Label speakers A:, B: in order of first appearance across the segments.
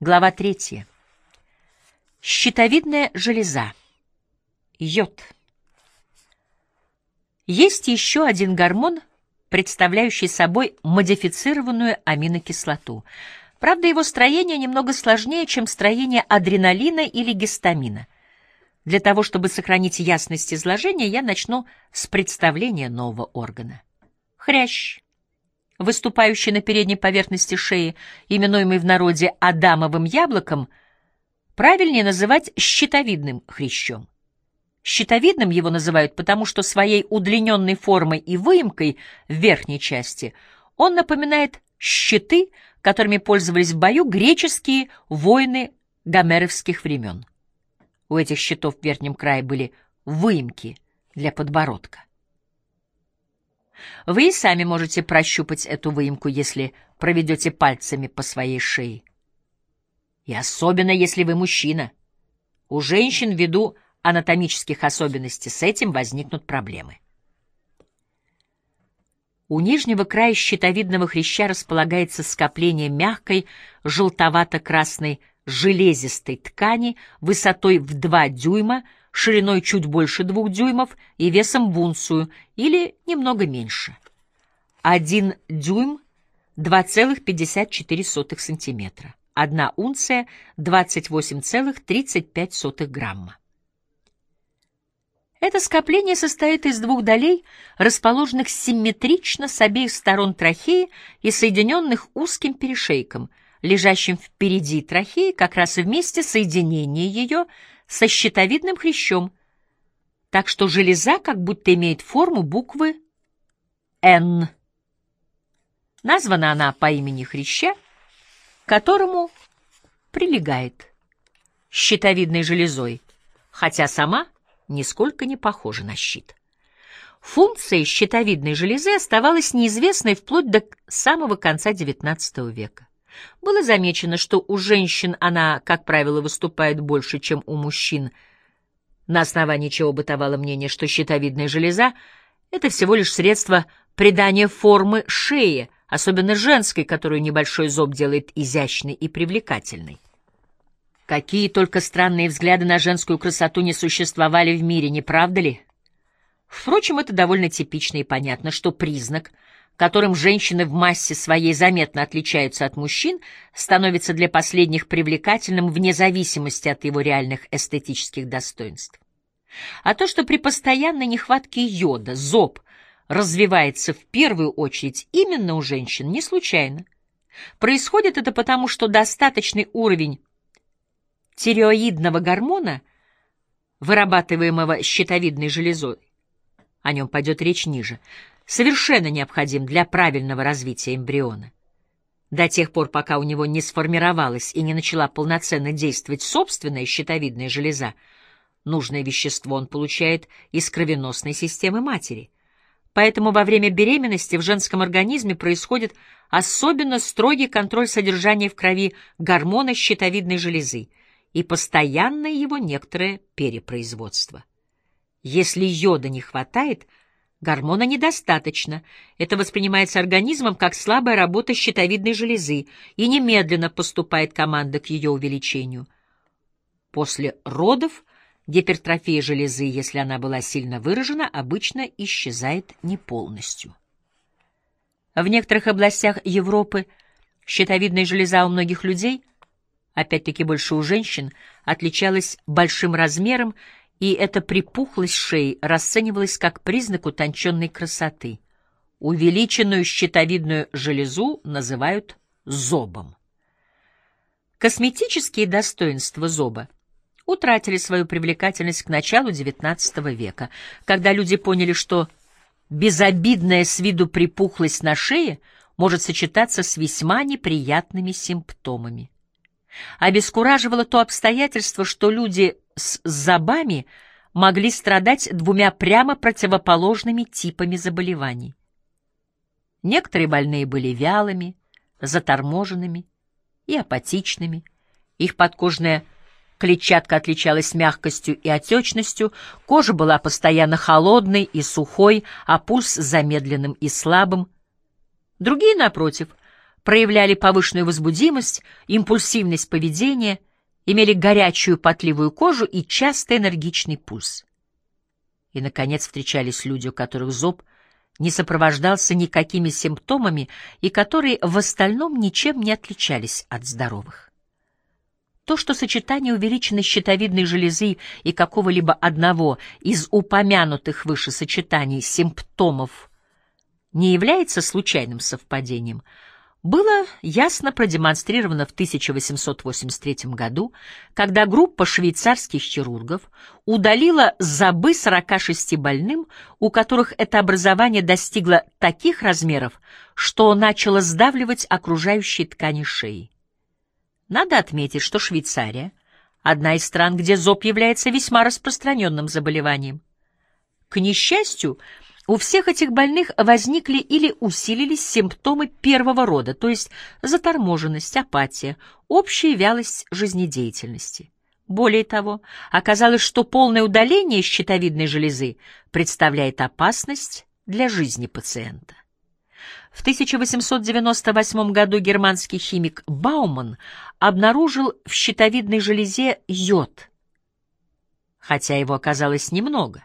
A: Глава третья. Щитовидная железа. Йод. Есть еще один гормон, представляющий собой модифицированную аминокислоту. Правда, его строение немного сложнее, чем строение адреналина или гистамина. Для того, чтобы сохранить ясность изложения, я начну с представления нового органа. Хрящ выступающий на передней поверхности шеи, именуемый в народе адамовым яблоком, правильнее называть щитовидным хрящом. Щитовидным его называют потому, что своей удлиненной формой и выемкой в верхней части он напоминает щиты, которыми пользовались в бою греческие воины гомеровских времен. У этих щитов в верхнем крае были выемки для подбородка. Вы и сами можете прощупать эту выемку, если проведете пальцами по своей шее. И особенно, если вы мужчина. У женщин ввиду анатомических особенностей с этим возникнут проблемы. У нижнего края щитовидного хряща располагается скопление мягкой желтовато-красной железистой ткани высотой в 2 дюйма шириной чуть больше двух дюймов и весом в унцию или немного меньше. Один дюйм 2,54 сантиметра. Одна унция 28,35 грамма. Это скопление состоит из двух долей, расположенных симметрично с обеих сторон трахеи и соединенных узким перешейком, лежащим впереди трахеи как раз вместе соединения ее со щитовидным хрящом, так что железа как будто имеет форму буквы «Н». Названа она по имени хряща, которому прилегает щитовидной железой, хотя сама нисколько не похожа на щит. Функция щитовидной железы оставалась неизвестной вплоть до самого конца XIX века. Было замечено, что у женщин она, как правило, выступает больше, чем у мужчин, на основании чего бытовало мнение, что щитовидная железа — это всего лишь средство придания формы шеи, особенно женской, которую небольшой зоб делает изящной и привлекательной. Какие только странные взгляды на женскую красоту не существовали в мире, не правда ли? Впрочем, это довольно типично и понятно, что признак — которым женщины в массе своей заметно отличаются от мужчин, становится для последних привлекательным вне зависимости от его реальных эстетических достоинств. А то, что при постоянной нехватке йода зоб развивается в первую очередь именно у женщин, не случайно. Происходит это потому, что достаточный уровень тиреоидного гормона, вырабатываемого щитовидной железой, о нем пойдет речь ниже, совершенно необходим для правильного развития эмбриона. До тех пор, пока у него не сформировалась и не начала полноценно действовать собственная щитовидная железа, нужное вещество он получает из кровеносной системы матери. Поэтому во время беременности в женском организме происходит особенно строгий контроль содержания в крови гормона щитовидной железы и постоянное его некоторое перепроизводство. Если йода не хватает – Гормона недостаточно. Это воспринимается организмом как слабая работа щитовидной железы, и немедленно поступает команда к ее увеличению. После родов гипертрофия железы, если она была сильно выражена, обычно исчезает не полностью. В некоторых областях Европы щитовидная железа у многих людей, опять-таки больше у женщин, отличалась большим размером и эта припухлость шеи расценивалась как признак утонченной красоты. Увеличенную щитовидную железу называют зобом. Косметические достоинства зоба утратили свою привлекательность к началу XIX века, когда люди поняли, что безобидная с виду припухлость на шее может сочетаться с весьма неприятными симптомами. Обескураживало то обстоятельство, что люди с зобами могли страдать двумя прямо противоположными типами заболеваний. Некоторые больные были вялыми, заторможенными и апатичными. Их подкожная клетчатка отличалась мягкостью и отечностью, кожа была постоянно холодной и сухой, а пульс замедленным и слабым. Другие, напротив, проявляли повышенную возбудимость, импульсивность поведения, имели горячую потливую кожу и часто энергичный пульс. И, наконец, встречались люди, у которых зоб не сопровождался никакими симптомами и которые в остальном ничем не отличались от здоровых. То, что сочетание увеличенной щитовидной железы и какого-либо одного из упомянутых выше сочетаний симптомов не является случайным совпадением, было ясно продемонстрировано в 1883 году, когда группа швейцарских хирургов удалила зобы 46 больным, у которых это образование достигло таких размеров, что начало сдавливать окружающие ткани шеи. Надо отметить, что Швейцария — одна из стран, где зоб является весьма распространенным заболеванием. К несчастью, у всех этих больных возникли или усилились симптомы первого рода, то есть заторможенность, апатия, общая вялость жизнедеятельности. Более того, оказалось, что полное удаление щитовидной железы представляет опасность для жизни пациента. В 1898 году германский химик Бауман обнаружил в щитовидной железе йод, хотя его оказалось немного,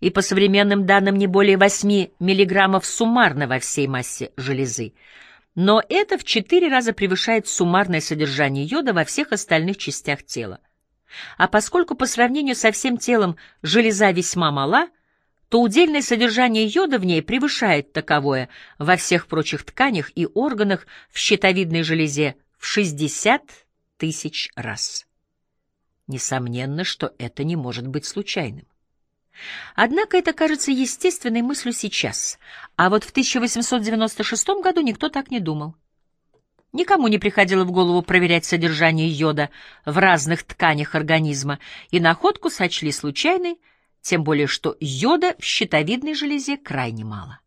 A: и по современным данным не более 8 мг суммарно во всей массе железы, но это в 4 раза превышает суммарное содержание йода во всех остальных частях тела. А поскольку по сравнению со всем телом железа весьма мала, то удельное содержание йода в ней превышает таковое во всех прочих тканях и органах в щитовидной железе в 60 тысяч раз. Несомненно, что это не может быть случайным. Однако это кажется естественной мыслью сейчас, а вот в 1896 году никто так не думал. Никому не приходило в голову проверять содержание йода в разных тканях организма, и находку сочли случайной, тем более что йода в щитовидной железе крайне мало.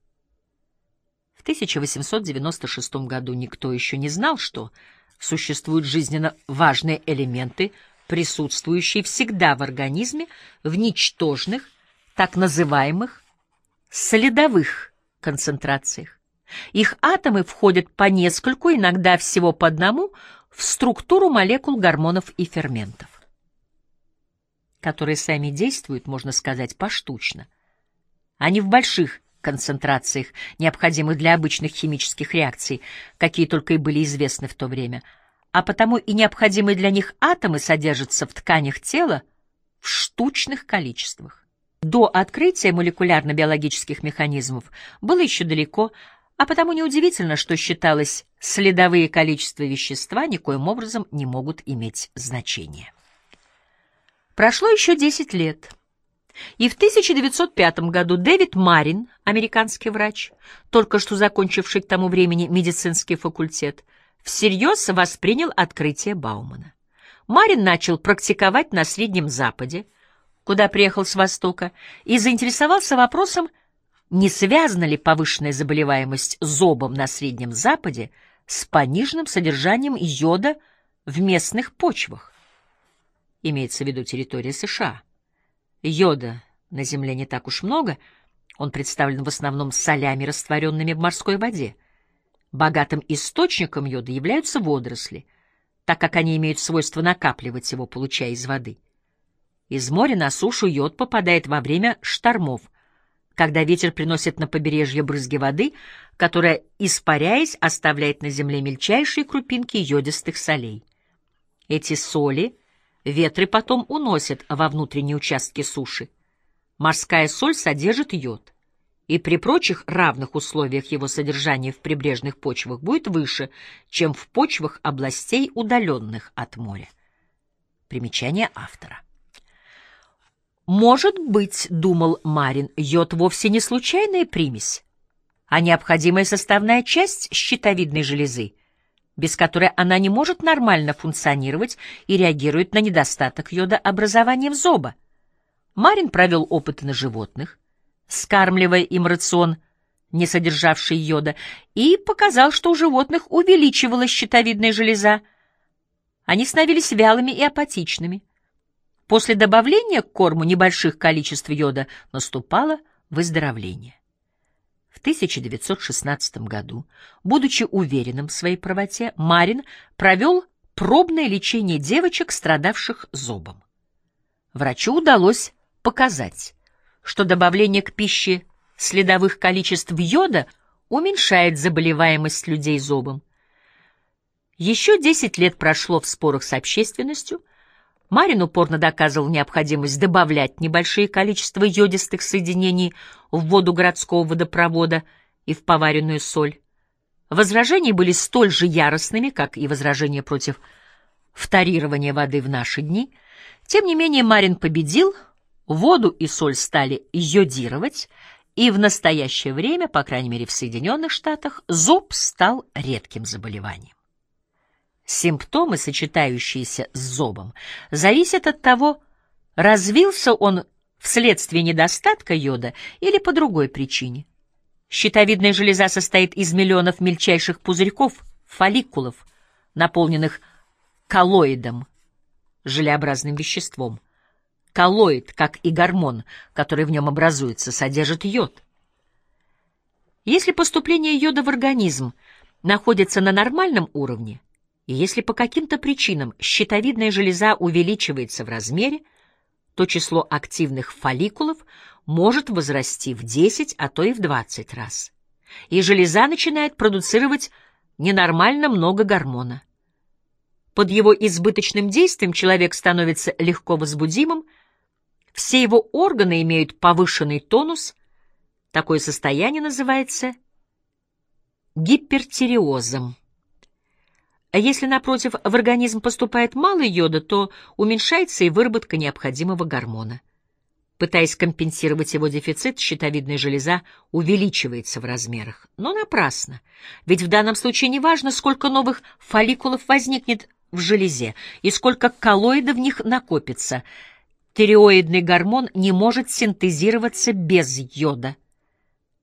A: В 1896 году никто еще не знал, что существуют жизненно важные элементы, присутствующие всегда в организме в ничтожных, так называемых следовых концентрациях. Их атомы входят по нескольку, иногда всего по одному, в структуру молекул гормонов и ферментов которые сами действуют, можно сказать, поштучно, не в больших концентрациях, необходимых для обычных химических реакций, какие только и были известны в то время, а потому и необходимые для них атомы содержатся в тканях тела в штучных количествах. До открытия молекулярно-биологических механизмов было еще далеко, а потому неудивительно, что считалось, следовые количества вещества никоим образом не могут иметь значения. Прошло еще 10 лет. И в 1905 году Дэвид Марин, американский врач, только что закончивший к тому времени медицинский факультет, всерьез воспринял открытие Баумана. Марин начал практиковать на Среднем Западе, куда приехал с Востока, и заинтересовался вопросом, не связана ли повышенная заболеваемость зобом на Среднем Западе с пониженным содержанием йода в местных почвах имеется в виду территория США. Йода на Земле не так уж много, он представлен в основном солями, растворенными в морской воде. Богатым источником йода являются водоросли, так как они имеют свойство накапливать его, получая из воды. Из моря на сушу йод попадает во время штормов, когда ветер приносит на побережье брызги воды, которая, испаряясь, оставляет на земле мельчайшие крупинки йодистых солей. Эти соли — Ветры потом уносят во внутренние участки суши. Морская соль содержит йод, и при прочих равных условиях его содержания в прибрежных почвах будет выше, чем в почвах областей, удаленных от моря. Примечание автора. Может быть, думал Марин, йод вовсе не случайная примесь, а необходимая составная часть щитовидной железы, без которой она не может нормально функционировать и реагирует на недостаток йода образованием зоба. Марин провел опыты на животных, скармливая им рацион, не содержавший йода, и показал, что у животных увеличивалась щитовидная железа. Они становились вялыми и апатичными. После добавления к корму небольших количеств йода наступало выздоровление. В 1916 году, будучи уверенным в своей правоте, Марин провел пробное лечение девочек, страдавших зобом. Врачу удалось показать, что добавление к пище следовых количеств йода уменьшает заболеваемость людей зобом. Еще 10 лет прошло в спорах с общественностью, Марин упорно доказывал необходимость добавлять небольшие количества йодистых соединений в воду городского водопровода и в поваренную соль. Возражения были столь же яростными, как и возражения против вторирования воды в наши дни. Тем не менее Марин победил, воду и соль стали йодировать, и в настоящее время, по крайней мере в Соединенных Штатах, зоб стал редким заболеванием. Симптомы, сочетающиеся с зобом, зависят от того, развился он вследствие недостатка йода или по другой причине. Щитовидная железа состоит из миллионов мельчайших пузырьков, фолликулов, наполненных коллоидом, желеобразным веществом. Коллоид, как и гормон, который в нем образуется, содержит йод. Если поступление йода в организм находится на нормальном уровне, и если по каким-то причинам щитовидная железа увеличивается в размере, то число активных фолликулов может возрасти в 10, а то и в 20 раз. И железа начинает продуцировать ненормально много гормона. Под его избыточным действием человек становится легко возбудимым, все его органы имеют повышенный тонус, такое состояние называется гипертиреозом. А если, напротив, в организм поступает мало йода, то уменьшается и выработка необходимого гормона. Пытаясь компенсировать его дефицит, щитовидная железа увеличивается в размерах. Но напрасно, ведь в данном случае не важно, сколько новых фолликулов возникнет в железе и сколько коллоидов в них накопится. Тиреоидный гормон не может синтезироваться без йода.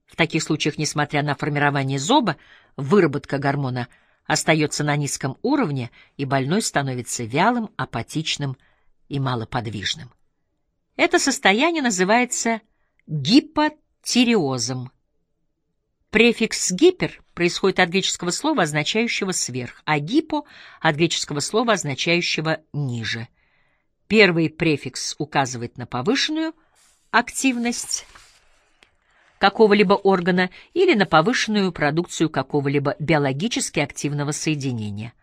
A: В таких случаях, несмотря на формирование зоба, выработка гормона – остается на низком уровне, и больной становится вялым, апатичным и малоподвижным. Это состояние называется гипотиреозом. Префикс «гипер» происходит от греческого слова, означающего «сверх», а «гипо» — от греческого слова, означающего «ниже». Первый префикс указывает на повышенную активность какого-либо органа или на повышенную продукцию какого-либо биологически активного соединения,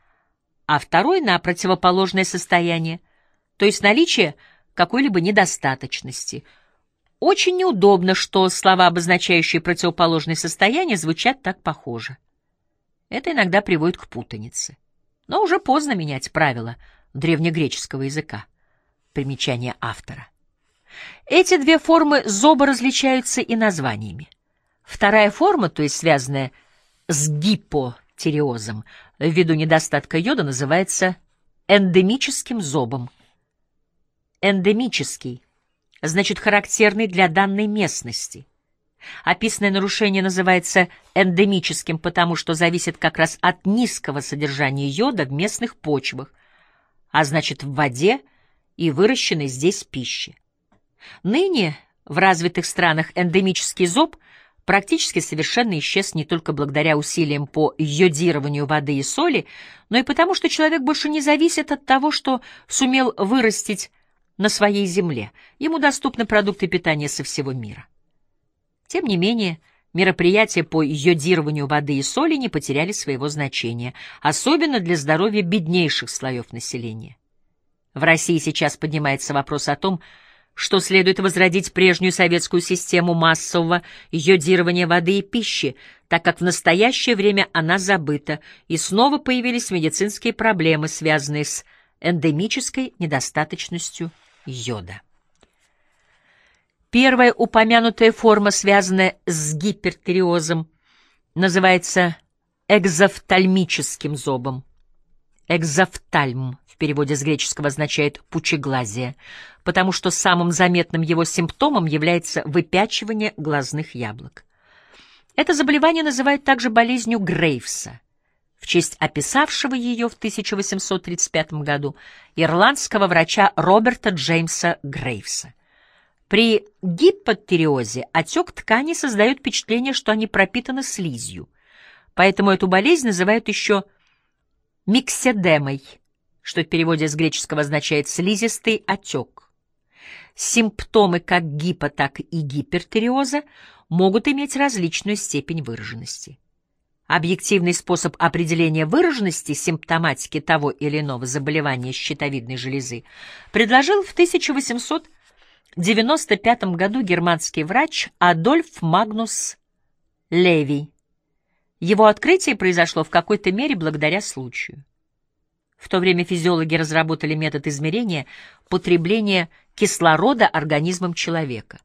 A: а второй — на противоположное состояние, то есть наличие какой-либо недостаточности. Очень неудобно, что слова, обозначающие противоположное состояние, звучат так похоже. Это иногда приводит к путанице. Но уже поздно менять правила древнегреческого языка. Примечание автора. Эти две формы зоба различаются и названиями. Вторая форма, то есть связанная с гипотиреозом, ввиду недостатка йода, называется эндемическим зобом. Эндемический значит характерный для данной местности. Описанное нарушение называется эндемическим, потому что зависит как раз от низкого содержания йода в местных почвах, а значит в воде и выращенной здесь пище. Ныне в развитых странах эндемический зоб практически совершенно исчез не только благодаря усилиям по йодированию воды и соли, но и потому, что человек больше не зависит от того, что сумел вырастить на своей земле. Ему доступны продукты питания со всего мира. Тем не менее, мероприятия по йодированию воды и соли не потеряли своего значения, особенно для здоровья беднейших слоев населения. В России сейчас поднимается вопрос о том, что следует возродить прежнюю советскую систему массового йодирования воды и пищи, так как в настоящее время она забыта, и снова появились медицинские проблемы, связанные с эндемической недостаточностью йода. Первая упомянутая форма, связанная с гипертиреозом, называется экзофтальмическим зобом. Экзофтальм в переводе с греческого означает «пучеглазие», потому что самым заметным его симптомом является выпячивание глазных яблок. Это заболевание называют также болезнью Грейвса, в честь описавшего ее в 1835 году ирландского врача Роберта Джеймса Грейвса. При гипотериозе отек ткани создает впечатление, что они пропитаны слизью. Поэтому эту болезнь называют еще микседемой, что в переводе с греческого означает «слизистый отек». Симптомы как гипо, так и гипертериоза могут иметь различную степень выраженности. Объективный способ определения выраженности симптоматики того или иного заболевания щитовидной железы предложил в 1895 году германский врач Адольф Магнус Леви. Его открытие произошло в какой-то мере благодаря случаю. В то время физиологи разработали метод измерения потребления кислорода организмом человека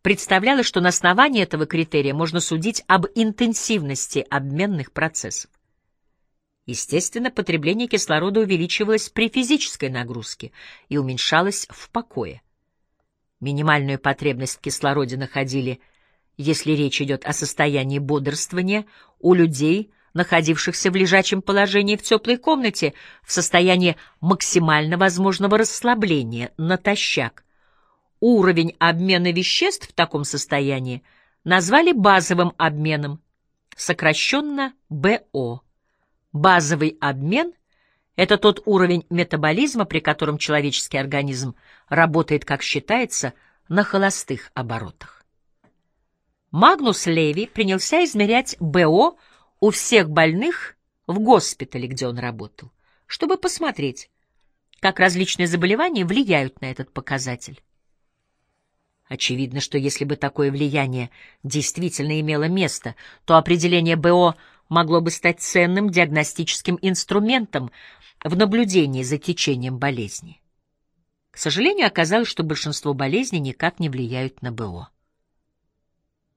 A: представлялось, что на основании этого критерия можно судить об интенсивности обменных процессов. Естественно, потребление кислорода увеличивалось при физической нагрузке и уменьшалось в покое. Минимальную потребность в кислороде находили, если речь идет о состоянии бодрствования, у людей, находившихся в лежачем положении в теплой комнате, в состоянии максимально возможного расслабления, натощак, Уровень обмена веществ в таком состоянии назвали базовым обменом, сокращенно БО. Базовый обмен — это тот уровень метаболизма, при котором человеческий организм работает, как считается, на холостых оборотах. Магнус Леви принялся измерять БО у всех больных в госпитале, где он работал, чтобы посмотреть, как различные заболевания влияют на этот показатель. Очевидно, что если бы такое влияние действительно имело место, то определение БО могло бы стать ценным диагностическим инструментом в наблюдении за течением болезни. К сожалению, оказалось, что большинство болезней никак не влияют на БО.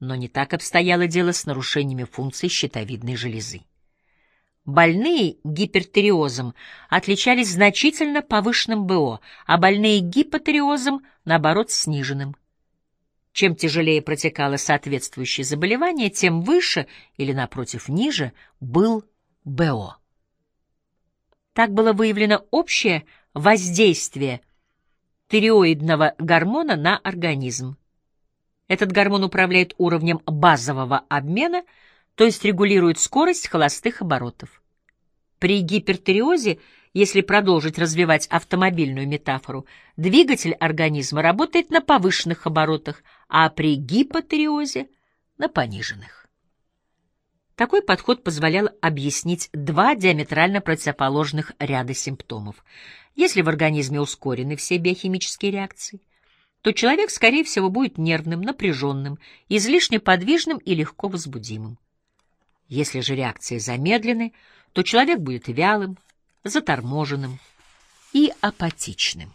A: Но не так обстояло дело с нарушениями функций щитовидной железы. Больные гипертериозом отличались значительно повышенным БО, а больные гипотериозом, наоборот, сниженным. Чем тяжелее протекало соответствующее заболевание, тем выше или, напротив, ниже был БО. Так было выявлено общее воздействие тиреоидного гормона на организм. Этот гормон управляет уровнем базового обмена, то есть регулирует скорость холостых оборотов. При гипертиреозе – если продолжить развивать автомобильную метафору, двигатель организма работает на повышенных оборотах, а при гипотериозе — на пониженных. Такой подход позволял объяснить два диаметрально противоположных ряда симптомов. Если в организме ускорены все биохимические реакции, то человек, скорее всего, будет нервным, напряженным, излишне подвижным и легко возбудимым. Если же реакции замедлены, то человек будет вялым, заторможенным и апатичным.